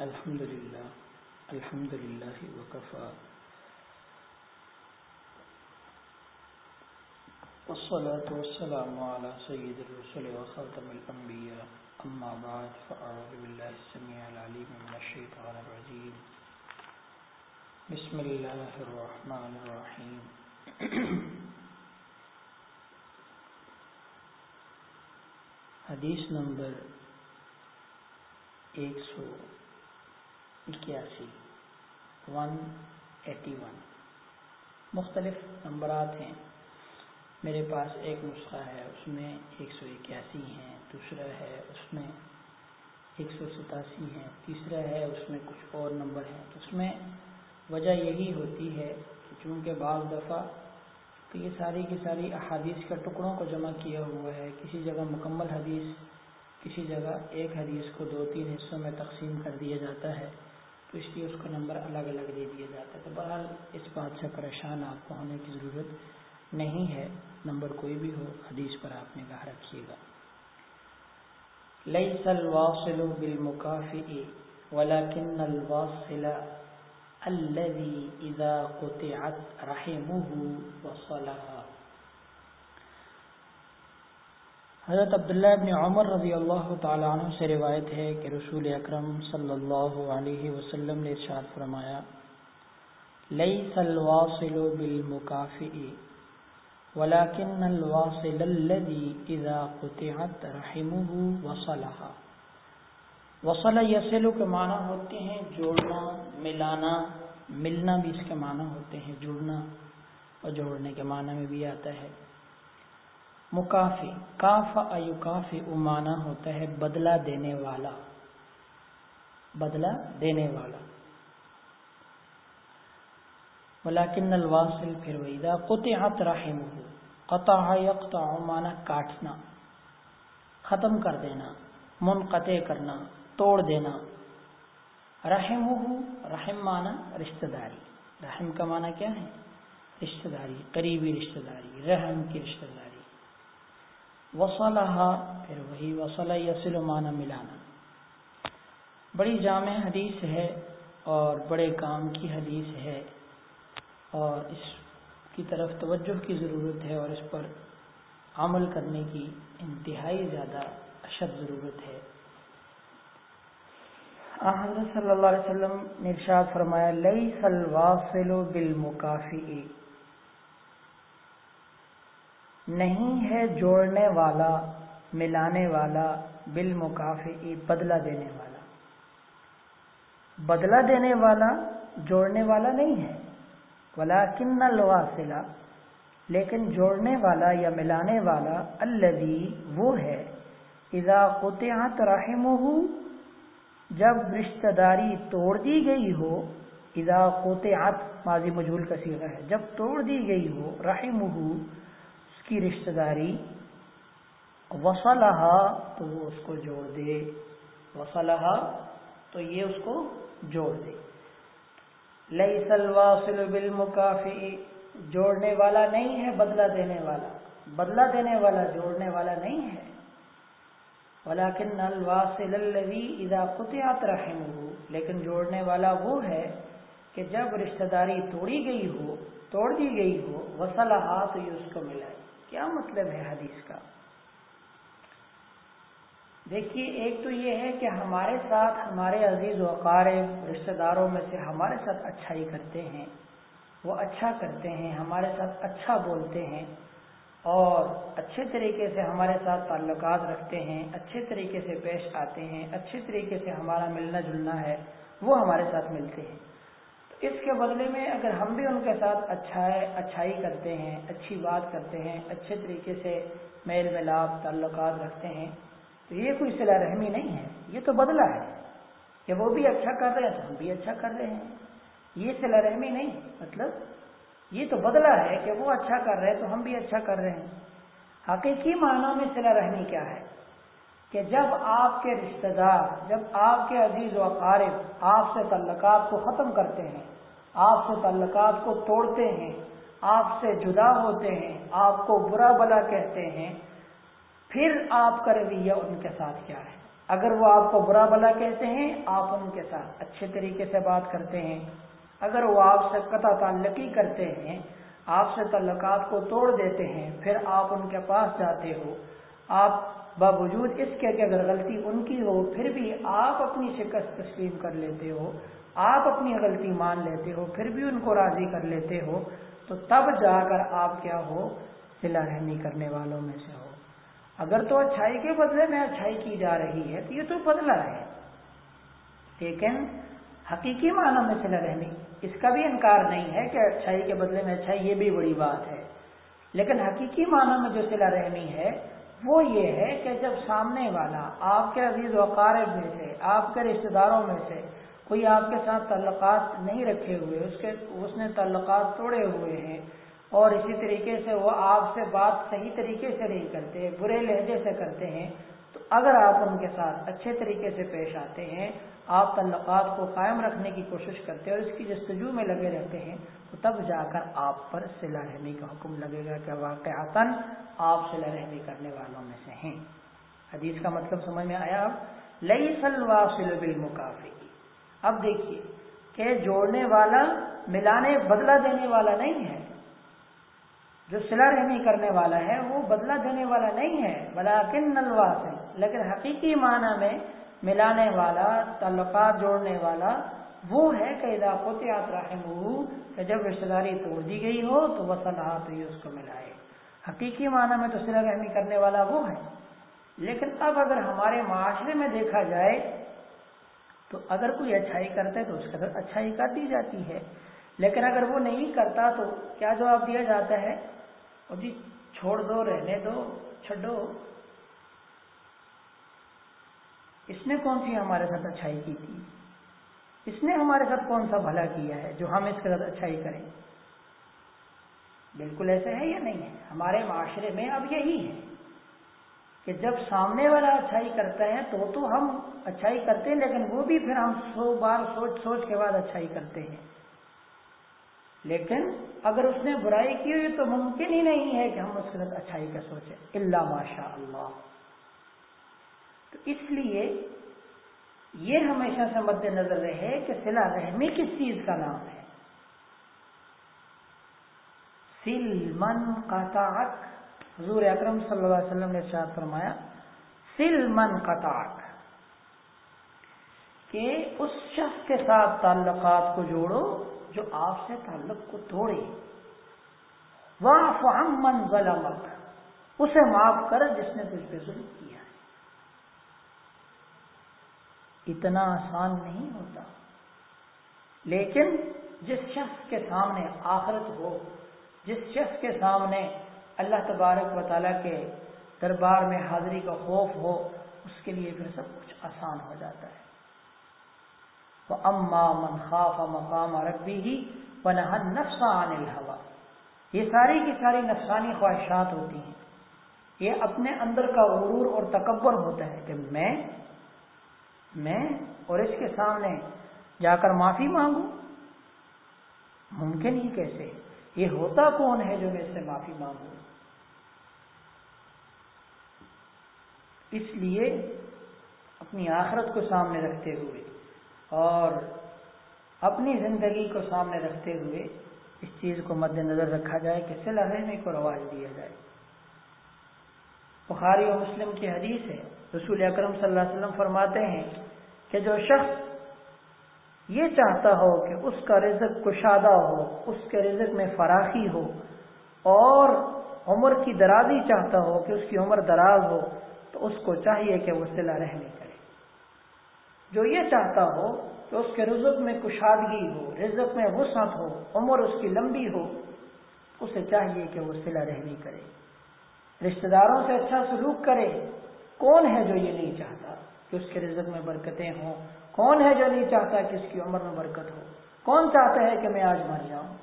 الحمد لله الحمد لله وكفى والصلاة والسلام على سيد الرسل وخاتم الأنبياء أما بعد فأعوذ بالله السميع العليم من الشيطان الرجيم بسم الله الرحمن الرحيم حدیث نمبر ایک سو اکیاسی ون ایٹی ون مختلف نمبرات ہیں۔ میرے پاس ایک نسخہ ہے، اس میں ایک سو اکیاسی ہیں، دوسرا ہے، اس میں ایک سو ستاسی ہیں، تیسرا ہے، اس میں کچھ اور نمبر ہیں۔ اس میں وجہ یہی ہوتی ہے کہ چونکہ بعض دفعہ تو یہ ساری کی ساری احادیث کا ٹکڑوں کو جمع کیا ہوا ہے، کسی جگہ مکمل حدیث، کسی جگہ ایک حدیث کو دو تین حصوں میں تقسیم کر دیا جاتا ہے۔ تو اس لیے اس کا نمبر الگ الگ دے دیا جاتا ہے۔ تو بہرحال اس بات سے پریشان آپ کو ہونے کی ضرورت نہیں ہے۔ نمبر کوئی بھی ہو، حدیث پر آپ نے کہا رکھیے گا۔ ليس الواصل بالمكافئ ولكن الواصل الذي اذا قطعت رحمه وصلها حضرت عبداللہ ابن عمر رضی اللہ تعالیٰ عنہ سے روایت ہے کہ رسول اکرم صلی اللہ علیہ وسلم نے ارشاد فرمایا لیس الواصل بالمکافئ ولكن الواصل الذي اذا قطعت رحمه وصلها وصل یسل کے معنی ہوتے ہیں جوڑنا، ملانا، ملنا بھی اس کے معنی ہوتے ہیں جڑنا اور جوڑنے کے معنی میں بھی آتا ہے۔ مکافی کاف ایوکافی امانا ہوتا ہے بدلہ دینے والا۔ بدلہ دینے والا۔ ولیکن الواصل پھر ویدہ قطعت رحم قطع یقطع مانا کاٹنا، ختم کر دینا، منقطع کرنا، توڑ دینا۔ رحم رحم مانا رشتہ داری رحم کا مانا کیا ہے؟ رشتہ داری قریبی رشتہ داری رحم کی رشتہ داری وصلہ پھر وہی وصلہ یسل مانا ملانا بڑی جامع حدیث ہے اور بڑے کام کی حدیث ہے اور اس کی طرف توجہ کی ضرورت ہے اور اس پر عمل کرنے کی انتہائی زیادہ اشد ضرورت ہے۔ حضرت صلی اللہ علیہ وسلم نے ارشاد فرمایا لئی سلواصل بالمکافی نہیں ہے جوڑنے والا، ملانے والا بالمکافی بدلہ دینے والا۔ بدلہ دینے والا، جوڑنے والا نہیں ہے۔ ولاکن الواصلہ، لیکن جوڑنے والا یا ملانے والا الذي وہ ہے۔ اذا قطعت رحمه جب رشتہ داری توڑ دی گئی ہو، اذا قطعت، ماضی مجھول کا صیغہ ہے، جب توڑ دی گئی ہو رحمه کی رشتہ داری وصلها تو وہ اس کو جوڑ دے۔ وصلها تو یہ اس کو جوڑ دے۔ لیس الواصل بالمکافئ جوڑنے والا نہیں ہے، بدلہ دینے والا۔ بدلہ دینے والا، جوڑنے والا نہیں ہے۔ ولیکن الواصل الذي اذا قطعت رحمه، لیکن جوڑنے والا وہ ہے کہ جب رشتہ داری توڑی گئی ہو، توڑ دی گئی ہو وصلها تو یہ اس کو ملائے کیا مطلب ہے حدیث کا؟ دیکھیے، ایک تو یہ ہے کہ ہمارے ساتھ ہمارے عزیز و اقارب رشتہ داروں میں سے ہمارے ساتھ اچھائی کرتے ہیں، وہ اچھا کرتے ہیں، ہمارے ساتھ اچھا بولتے ہیں اور اچھے طریقے سے ہمارے ساتھ تعلقات رکھتے ہیں، اچھے طریقے سے پیش آتے ہیں، اچھے طریقے سے ہمارا ملنا جلنا ہے، وہ ہمارے ساتھ ملتے ہیں۔ اس کے بدلے میں اگر ہم بھی ان کے ساتھ اچھا اچھائی کرتے ہیں، اچھی بات کرتے ہیں، اچھے طریقے سے میل ملاپ، تعلقات رکھتے ہیں، تو یہ کوئی صلاح رحمی نہیں ہے۔ یہ تو بدلہ ہے کہ وہ بھی اچھا کر رہے ہیں تو ہم بھی اچھا کر رہے ہیں۔ یہ صلاح رحمی نہیں مطلب یہ تو بدلہ ہے کہ وہ اچھا کر رہے ہیں تو ہم بھی اچھا کر رہے ہیں۔ حقیقی معنوں میں صلاح رحمی کیا ہے؟ کہ جب آپ کے رشتہ دار، جب آپ کے عزیز و اقارب آپ سے تعلقات کو ختم کرتے ہیں، آپ سے تعلقات کو توڑتے ہیں، آپ سے جدا ہوتے ہیں، آپ کو برا بلا کہتے ہیں، پھر آپ کا رویہ ان کے ساتھ کیا ہے؟ اگر وہ آپ کو برا بلا کہتے ہیں، آپ ان کے ساتھ اچھے طریقے سے بات کرتے ہیں۔ اگر وہ آپ سے قطع تعلقی کرتے ہیں، آپ سے تعلقات کو توڑ دیتے ہیں، پھر آپ ان کے پاس جاتے ہو۔ آپ باوجود اس کے کہ اگر غلطی ان کی ہو، پھر بھی آپ اپنی شکست تسلیم کر لیتے ہو، آپ اپنی غلطی مان لیتے ہو، پھر بھی ان کو راضی کر لیتے ہو، تو تب جا کر آپ کیا ہو؟ سلا رحمی کرنے والوں میں سے ہو۔ اگر تو اچھائی کے بدلے میں اچھائی کی جا رہی ہے، تو یہ تو بدلا ہے۔ لیکن حقیقی معنی میں سلا رحمی اس کا بھی انکار نہیں ہے کہ اچھائی کے بدلے میں اچھائی یہ بھی بڑی بات ہے۔ لیکن حقیقی معنی میں جو سلا رحمی ہے وہ یہ ہے کہ جب سامنے والا آپ کے عزیز و اقارب میں سے، آپ کے رشتے داروں میں سے کوئی آپ کے ساتھ تعلقات نہیں رکھے ہوئے، اس کے، اس نے تعلقات توڑے ہوئے ہیں اور اسی طریقے سے وہ آپ سے بات صحیح طریقے سے نہیں کرتے، برے لہجے سے کرتے ہیں اگر آپ ان کے ساتھ اچھے طریقے سے پیش آتے ہیں، آپ تعلقات کو قائم رکھنے کی کوشش کرتے ہیں اور اس کی جستجو میں لگے رہتے ہیں، تو تب جا کر آپ پر سلا رحمی کا حکم لگے گا کہ واقع آپ سلا رحمی کرنے والوں میں سے ہیں۔ حدیث کا مطلب سمجھ میں آیا؟ اب لئی سلوا سل اب دیکھیے کہ جوڑنے والا، ملانے، بدلہ دینے والا نہیں ہے۔ جو سلا رحمی کرنے والا ہے، وہ بدلہ دینے والا نہیں ہے بلاکن نلوا سے لیکن حقیقی معنی میں ملانے والا، تعلقات جوڑنے والا، وہ ہے کہ اضافت رحم کہ جب رشتے داری توڑ دی گئی ہو، تو وہ صلاح تو یہ اس کو ملائے۔ حقیقی معنی میں تو سلا رحمی کرنے والا وہ ہے۔ لیکن اب اگر ہمارے معاشرے میں دیکھا جائے، تو اگر کوئی اچھائی کرتا ہے تو اس کا اچھائی کر دی جاتی ہے۔ لیکن اگر وہ نہیں کرتا تو کیا جواب دیا جاتا ہے؟ اور جی چھوڑ دو رہنے دو چھڈو اس نے کون سی ہمارے ساتھ اچھائی کی تھی اس نے ہمارے ساتھ کون سا بھلا کیا ہے جو ہم اس کے ساتھ اچھائی کریں بالکل ایسے ہے یا نہیں ہے ہمارے معاشرے میں اب یہی ہے کہ جب سامنے والا اچھائی کرتا ہے تو تو ہم اچھائی کرتے ہیں لیکن وہ بھی پھر ہم سو بار سوچ سوچ کے بعد اچھائی کرتے ہیں لیکن اگر اس نے برائی کی ہوئی تو ممکن ہی نہیں ہے کہ ہم اس کے ساتھ اچھائی کا سوچیں۔ اللہ ماشاء اللہ تو اس لیے یہ ہمیشہ سے مد نظر رہے کہ سلا رحمی کس چیز کا نام ہے؟ سل من قطاق حضور اکرم صلی اللہ علیہ وسلم نے شاید فرمایا، سل من قطاق کہ اس شخص کے ساتھ تعلقات کو جوڑو جو آپ سے تعلق کو توڑے۔ واہ من ظلمک اسے معاف کر جس نے تجھ پہ ظلم کیا ہے۔ اتنا آسان نہیں ہوتا۔ لیکن جس شخص کے سامنے آخرت ہو، جس شخص کے سامنے اللہ تبارک و تعالیٰ کے دربار میں حاضری کا خوف ہو، اس کے لیے پھر سب کچھ آسان ہو جاتا ہے۔ اما من خاف مقام ربی ہی ونہن نفسان الحوا یہ ساری کی ساری نفسانی خواہشات ہوتی ہیں۔ یہ اپنے اندر کا غرور اور تکبر ہوتا ہے کہ میں میں اور اس کے سامنے جا کر معافی مانگوں۔ ممکن ہی کیسے؟ یہ ہوتا کون ہے جو میں اس سے معافی مانگوں؟ اس لیے اپنی آخرت کو سامنے رکھتے ہوئے اور اپنی زندگی کو سامنے رکھتے ہوئے اس چیز کو مد نظر رکھا جائے کہ سلا رحمی کو رواج دیا جائے۔ بخاری و مسلم کی حدیث ہے، رسول اکرم صلی اللہ علیہ وسلم فرماتے ہیں کہ جو شخص یہ چاہتا ہو کہ اس کا رزق کشادہ ہو، اس کے رزق میں فراخی ہو، اور عمر کی درازی چاہتا ہو کہ اس کی عمر دراز ہو، تو اس کو چاہیے کہ وہ سلا رحمی کرے۔ جو یہ چاہتا ہو کہ اس کے رزق میں کشادگی ہو، رزق میں وسعت ہو، عمر اس کی لمبی ہو، اسے چاہیے کہ وہ سلا رحمی کرے۔ رشتہ داروں سے اچھا سلوک کرے۔ کون ہے جو یہ نہیں چاہتا کہ اس کے رزق میں برکتیں ہوں؟ کون ہے جو نہیں چاہتا کہ اس کی عمر میں برکت ہو؟ کون چاہتا ہے کہ میں آج مر جاؤں؟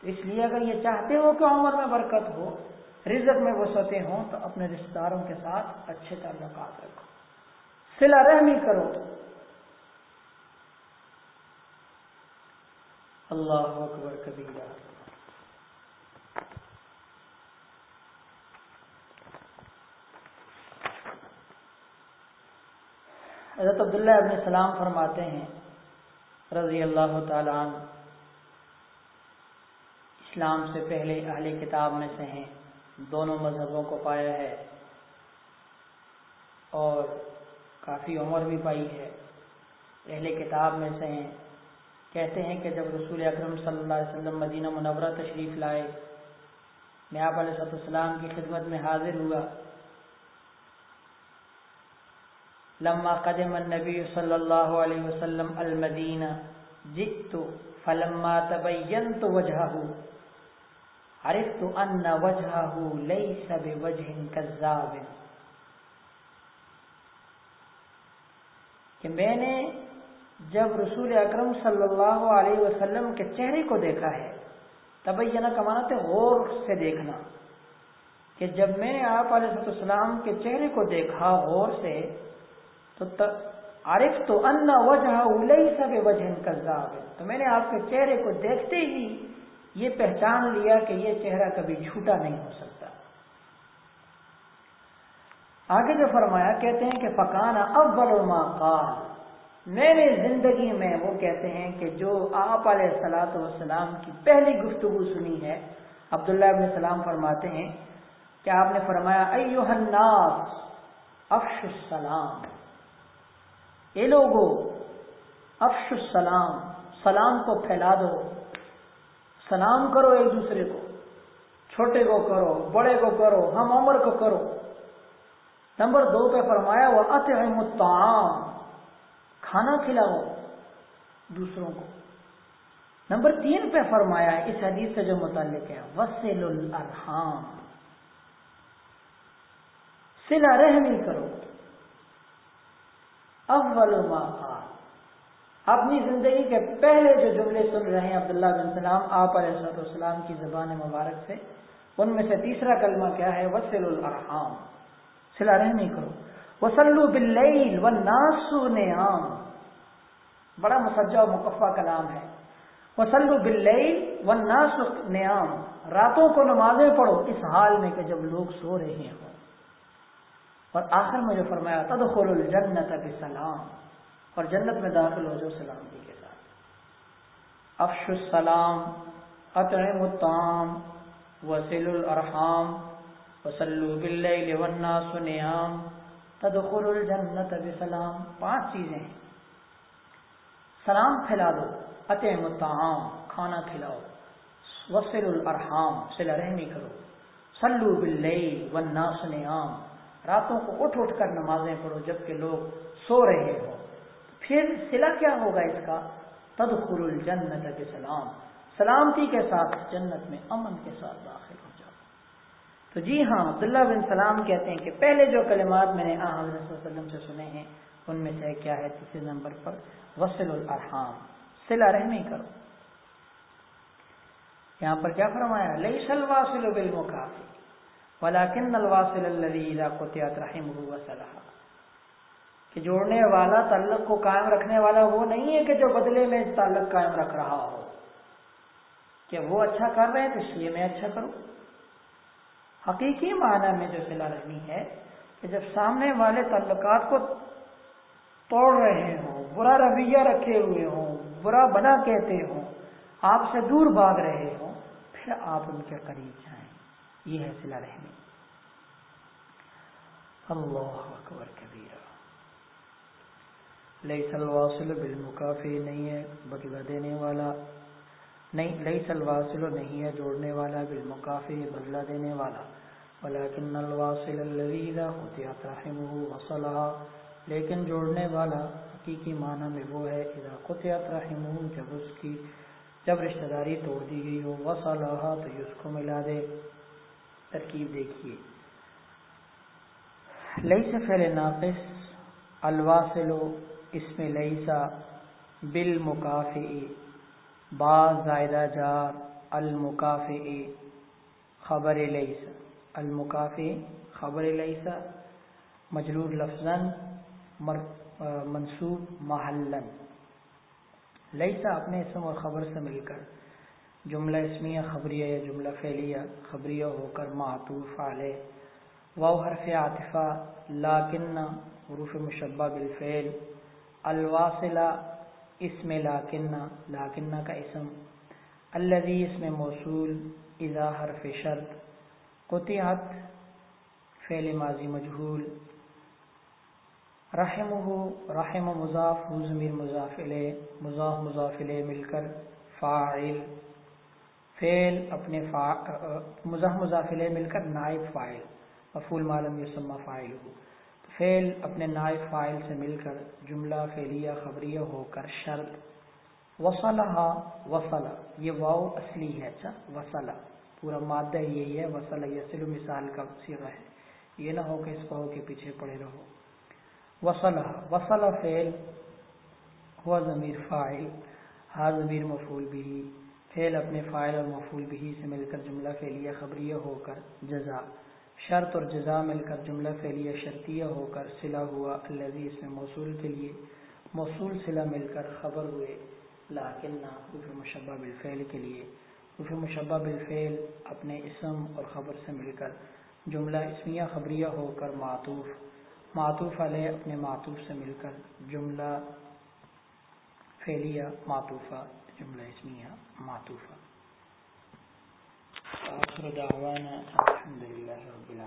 تو اس لیے اگر یہ چاہتے ہو کہ عمر میں برکت ہو، رزق میں وسعتیں ہوں، تو اپنے رشتہ داروں کے ساتھ اچھے تعلقات رکھو۔ سلا رحمی کرو۔ اللہ اکبر کبیرہ حضرت عبداللہ ابن السلام فرماتے ہیں، رضی اللہ تعالیٰ عنہ، اسلام سے پہلے اہل کتاب میں سے ہیں، دونوں مذہبوں کو پایا ہے۔ اور کافی عمر بھی پائی ہے۔ اہل کتاب میں سے ہیں۔ کہتے ہیں کہ جب رسول اکرم صلی اللہ علیہ وسلم مدینہ منورہ تشریف لائے، میں آپ علیہ السلام کی خدمت میں حاضر ہوا۔ لما قدم النبی صلی اللہ علیہ وسلم المدینہ، جئت فلما تبینت وجہہ۔ عرفت ان وجہہ لیس بوجہ کذاب۔ کہ میں نے جب رسول اکرم صلی اللہ علیہ وسلم کے چہرے کو دیکھا ہے، تبینہ کمانا تھے غور سے دیکھنا کہ جب میں نے آپ علیہ السلام کے چہرے کو دیکھا غور سے، تو عارف تو ان وجہ سب وجہ کذاب۔ تو میں نے آپ کے چہرے کو دیکھتے ہی یہ پہچان لیا کہ یہ چہرہ کبھی جھوٹا نہیں ہو سکتا۔ آگے جو فرمایا، کہتے ہیں کہ پکانا اول ما قال۔ میں نے زندگی میں وہ کہتے ہیں کہ جو آپ علیہ السلاۃ والسلام کی پہلی گفتگو سنی ہے، عبداللہ ابن السلام فرماتے ہیں کہ آپ نے فرمایا ایوہ الناس افش السلام۔ اے لوگو افش السلام۔ سلام کو پھیلا دو۔ سلام کرو ایک دوسرے کو۔ چھوٹے کو کرو، بڑے کو کرو، ہم عمر کو کرو۔ نمبر دو پہ فرمایا وہ اطعم الطعام۔ کھانا کھلاؤ دوسروں کو۔ نمبر تین پہ فرمایا اس حدیث سے جو متعلق ہے وسیل الرحام سلا رحمی کرو۔ اول ما اپنی زندگی کے پہلے جو جملے سن رہے ہیں، عبداللہ بن سلام، آپ علیہ السلام کی زبان مبارک سے، ان میں سے تیسرا کلمہ کیا ہے؟ وسیل الرحام سلا رحمی کرو۔ وسلو بل و ناسو نیام بڑا مسجہ و مقفع کلام ہے۔ وسلو بل و ناسو نیام راتوں کو نمازیں پڑھو۔ اس حال میں کہ جب لوگ سو رہے ہوں۔ اور آخر میں جو فرمایا تدخل الجنت بسلام۔ اور جنت میں داخل ہو جو سلامتی کے ساتھ۔ افش السلام اطعم الطعام وسیل الارحام وسلو باللیل والناس نیام تدخل الجنت بسلام. پانچ چیزیں۔ سلام پھیلا دو اطعم الطعام کھانا کھلاؤ وسل الارحام سلا رحمی کرو۔ سلو باللیل والناس نیام راتوں کو اٹھ اٹھ کر نمازیں پڑھو جبکہ لوگ سو رہے ہو پھر سلا کیا ہوگا اس کا؟ تدخل الجنت بسلام۔ سلامتی کے ساتھ، جنت میں امن کے ساتھ۔ داخل تو جی ہاں عبداللہ بن سلام کہتے ہیں کہ پہلے جو کلمات میں نے آ حضرت صلی اللہ علیہ وسلم سے سنے ہیں، ان میں سے کیا ہے؟ تیسرے نمبر پر وسل الرحام سلا رحمی کرو۔ یہاں پر کیا فرمایا؟ لئی سلواسل بل کافی ولاکن الواصل اللہ قطعت رحم وسلح کہ جوڑنے والا، تعلق کو قائم رکھنے والا وہ نہیں ہے کہ جو بدلے میں تعلق قائم رکھ رہا ہو۔ کہ وہ اچھا کر رہے ہیں تو اس لیے میں اچھا کروں۔ حقیقی معنی میں جو صلاح رحمی ہے کہ جب سامنے والے تعلقات کو توڑ رہے ہوں، برا رویہ رکھے ہوئے ہوں، برا بنا کہتے ہوں، آپ سے دور بھاگ رہے ہوں، پھر آپ ان کے قریب جائیں۔ یہ ہے صلاح رحمی اللہ اکبر کبیر لئی سلواصل بالمکافی نہیں ہے بدلہ دینے والا۔ نہیں، لئی سلواصل نہیں ہے جوڑنے والا، بالمکافی بدلہ دینے والا۔ ولیکن الواصل الذي لا قطعت رحمه وصلها لیکن جوڑنے والا حقیقی معنی میں وہ ہے، اذا قطعت رحمه جب اس کی، جب رشتہ داری توڑ دی گئی ہو وصلها تو اس کو ملا دے۔ ترکیب دیکھیے۔ لئی فعل ناقص، الواصل، اس میں لئیسا بال مکافی با زائدہ جار المکافی خبر لئیسا المکافی خبر لئیسا مجرور لفظ منصوب محلن لئیسا اپنے اسم اور خبر سے مل کر، جملہ اسمیہ خبریہ یا جملہ فعلیہ خبریہ ہو کر معطوف علیہ۔ و حرف عاطفہ لاکن حروف مشبہ بالفعل۔ الواصلہ اسم لاکنہ لاکنہ کا اسم۔ الذي اسم موصول، اذا حرف شرط۔ قطعت فعل ماضی مجهول رحمه رحم مضاف ضمیر مضاف الیہ۔ مضاف مضاف الیہ مل کر فاعل۔ فعل اپنے فا مضاف مضاف الیہ مل کر نائب فاعل۔ مفعول معلوم یسمى فاعل ہو فعل اپنے نائب فاعل سے مل کر جملہ، فعلیہ، خبریہ ہو کر شرط۔ وصلہ وصلہ، یہ واو اصلی ہے اچھا وصلہ۔ پورا مادہ یہی ہے، وصلہ یسل مثال کا صیغہ ہے۔ یہ نہ ہو کہ اس واو کے پیچھے پڑے رہو۔ وصلہ وصل فعل، ہوا ضمیر فاعل، ہا ضمیر مفعول بھی فعل اپنے فائل اور مفعول بھی سے مل کر جملہ، فعلیہ، خبریہ ہو کر جزا۔ شرط اور جزا مل کر جملہ فعلیہ شرطیہ ہو کر صلہ ہوا الذي اس میں موصول کے لیے موصول صلہ مل کر خبر ہوئے لاکن نہ حروف مشبہ بالفعل کے لیے۔ حروف مشبہ بالفعل اپنے اسم اور خبر سے مل کر، جملہ اسمیہ خبریہ ہو کر معطوف۔ معطوف علیہ اپنے معطوف سے مل کر، جملہ فعلیہ معطوفہ، جملہ اسمیہ معطوفہ۔ آخر دعوانا الحمد لله رب العالمين